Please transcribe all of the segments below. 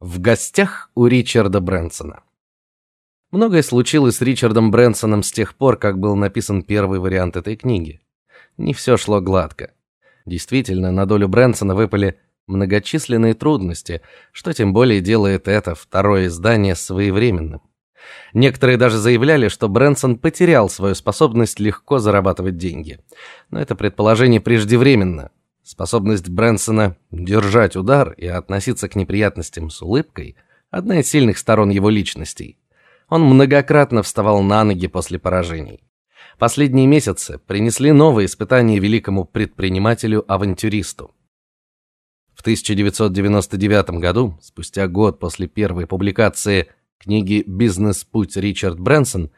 В гостях у Ричарда Брэнсона. Многое случилось с Ричардом Брэнсоном с тех пор, как был написан первый вариант этой книги. Не все шло гладко. Действительно, на долю Брэнсона выпали многочисленные трудности, что тем более делает это второе издание своевременным. Некоторые даже заявляли, что Брэнсон потерял свою способность легко зарабатывать деньги. Но это предположение преждевременно. Способность Брэнсона держать удар и относиться к неприятностям с улыбкой одна из сильных сторон его личности. Он многократно вставал на ноги после поражений. Последние месяцы принесли новые испытания великому предпринимателю-авантюристу. В 1999 году, спустя год после первой публикации книги Бизнес-путь Ричард Брэнсон,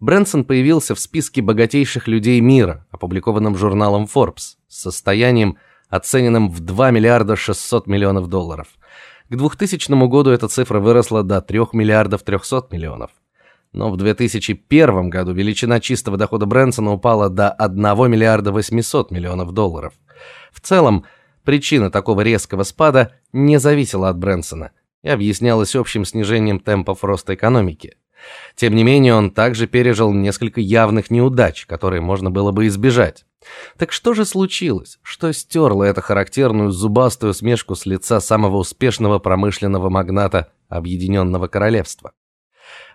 Брэнсон появился в списке богатейших людей мира, опубликованном журналом Forbes, с состоянием оцененным в 2 миллиарда 600 миллионов долларов. К 2000 году эта цифра выросла до 3 миллиардов 300 миллионов. Но в 2001 году величина чистого дохода Брэнсона упала до 1 миллиарда 800 миллионов долларов. В целом, причина такого резкого спада не зависела от Брэнсона и объяснялась общим снижением темпов роста экономики. Тем не менее, он также пережил несколько явных неудач, которые можно было бы избежать. Так что же случилось? Что стерло эту характерную зубастую смешку с лица самого успешного промышленного магната Объединенного Королевства?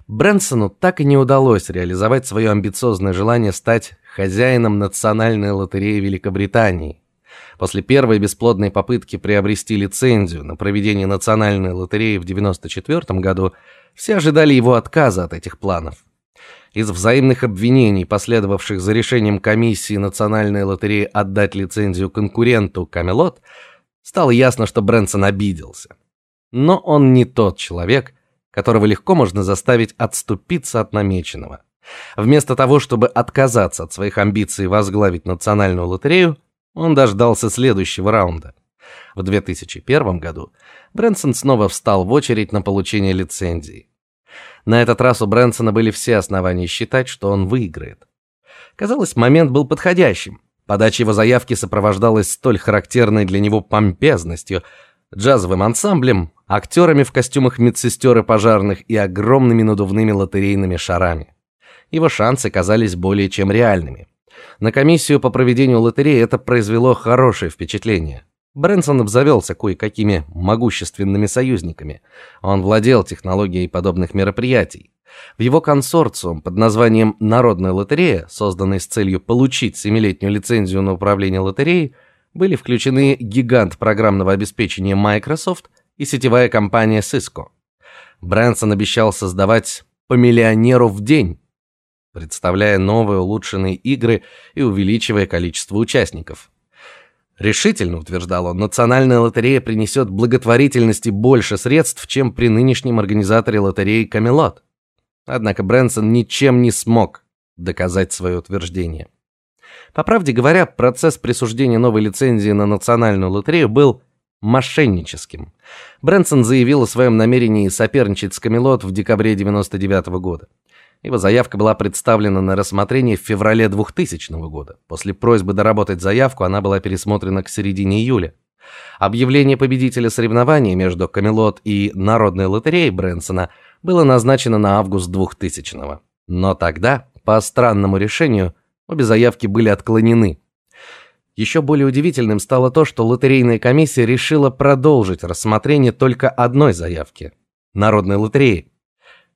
Брэнсону так и не удалось реализовать свое амбициозное желание стать хозяином национальной лотереи Великобритании. После первой бесплодной попытки приобрести лицензию на проведение национальной лотереи в 94 году все ожидали его отказа от этих планов. Из взаимных обвинений, последовавших за решением комиссии национальной лотереи отдать лицензию конкуренту Камелот, стало ясно, что Брэнсон обиделся. Но он не тот человек, которого легко можно заставить отступиться от намеченного. Вместо того, чтобы отказаться от своих амбиций возглавить национальную лотерею, он дождался следующего раунда. В 2001 году Брэнсон снова встал в очередь на получение лицензии. На этот раз у Брэнсона были все основания считать, что он выиграет. Казалось, момент был подходящим. Подача его заявки сопровождалась столь характерной для него помпезностью, джазовым ансамблем, актерами в костюмах медсестер и пожарных и огромными надувными лотерейными шарами. Его шансы казались более чем реальными. На комиссию по проведению лотереи это произвело хорошее впечатление. Брэнсон обзавелся кое-какими могущественными союзниками. Он владел технологией подобных мероприятий. В его консорциум под названием Народная лотерея, созданный с целью получить семилетнюю лицензию на управление лотереей, были включены гигант программного обеспечения Microsoft и сетевая компания Cisco. Брэнсон обещал создавать по миллионеру в день, представляя новые улучшенные игры и увеличивая количество участников. Решительно утверждал он, национальная лотерея принесет благотворительности больше средств, чем при нынешнем организаторе лотереи Камелот. Однако Брэнсон ничем не смог доказать свое утверждение. По правде говоря, процесс присуждения новой лицензии на национальную лотерею был мошенническим. Брэнсон заявил о своем намерении соперничать с Камелот в декабре 99 -го года. Его заявка была представлена на рассмотрение в феврале 2000 года. После просьбы доработать заявку она была пересмотрена к середине июля. Объявление победителя соревнования между Камелот и Народной лотереей Брэнсона было назначено на август 2000 -го. Но тогда, по странному решению, обе заявки были отклонены. Еще более удивительным стало то, что лотерейная комиссия решила продолжить рассмотрение только одной заявки Народной лотереи.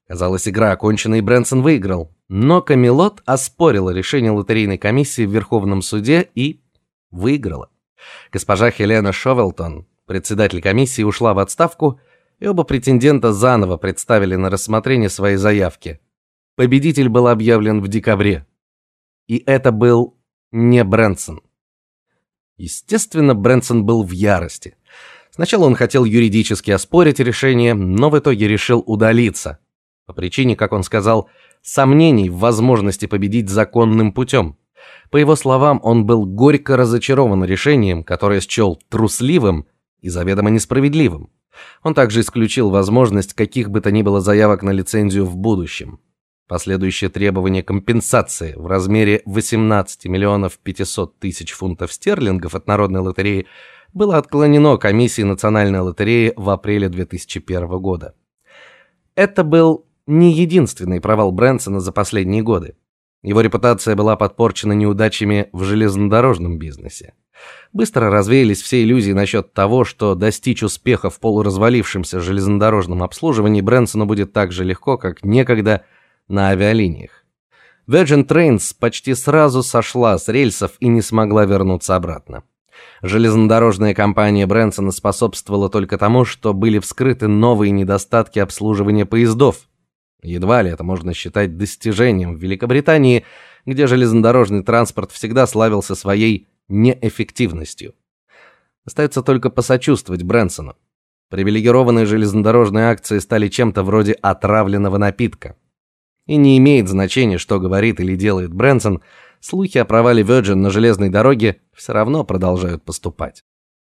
Казалось, игра окончена и Брэнсон выиграл. Но Камелот оспорила решение лотерейной комиссии в Верховном суде и выиграла. Госпожа Хелена Шовелтон, председатель комиссии, ушла в отставку, и оба претендента заново представили на рассмотрение свои заявки. Победитель был объявлен в декабре. И это был не Брэнсон. Естественно, Брэнсон был в ярости. Сначала он хотел юридически оспорить решение, но в итоге решил удалиться по причине, как он сказал, сомнений в возможности победить законным путем. По его словам, он был горько разочарован решением, которое счел трусливым и заведомо несправедливым. Он также исключил возможность каких бы то ни было заявок на лицензию в будущем. Последующее требование компенсации в размере 18 миллионов 500 тысяч фунтов стерлингов от Народной лотереи было отклонено комиссией Национальной лотереи в апреле 2001 года. Это был не единственный провал Брэнсона за последние годы. Его репутация была подпорчена неудачами в железнодорожном бизнесе. Быстро развеялись все иллюзии насчет того, что достичь успеха в полуразвалившемся железнодорожном обслуживании Брэнсону будет так же легко, как некогда на авиалиниях. Virgin Trains почти сразу сошла с рельсов и не смогла вернуться обратно. Железнодорожная компания Брэнсона способствовала только тому, что были вскрыты новые недостатки обслуживания поездов. Едва ли это можно считать достижением в Великобритании, где железнодорожный транспорт всегда славился своей неэффективностью. Остается только посочувствовать Брэнсону. Привилегированные железнодорожные акции стали чем-то вроде отравленного напитка. И не имеет значения, что говорит или делает Брэнсон, слухи о провале Virgin на железной дороге все равно продолжают поступать.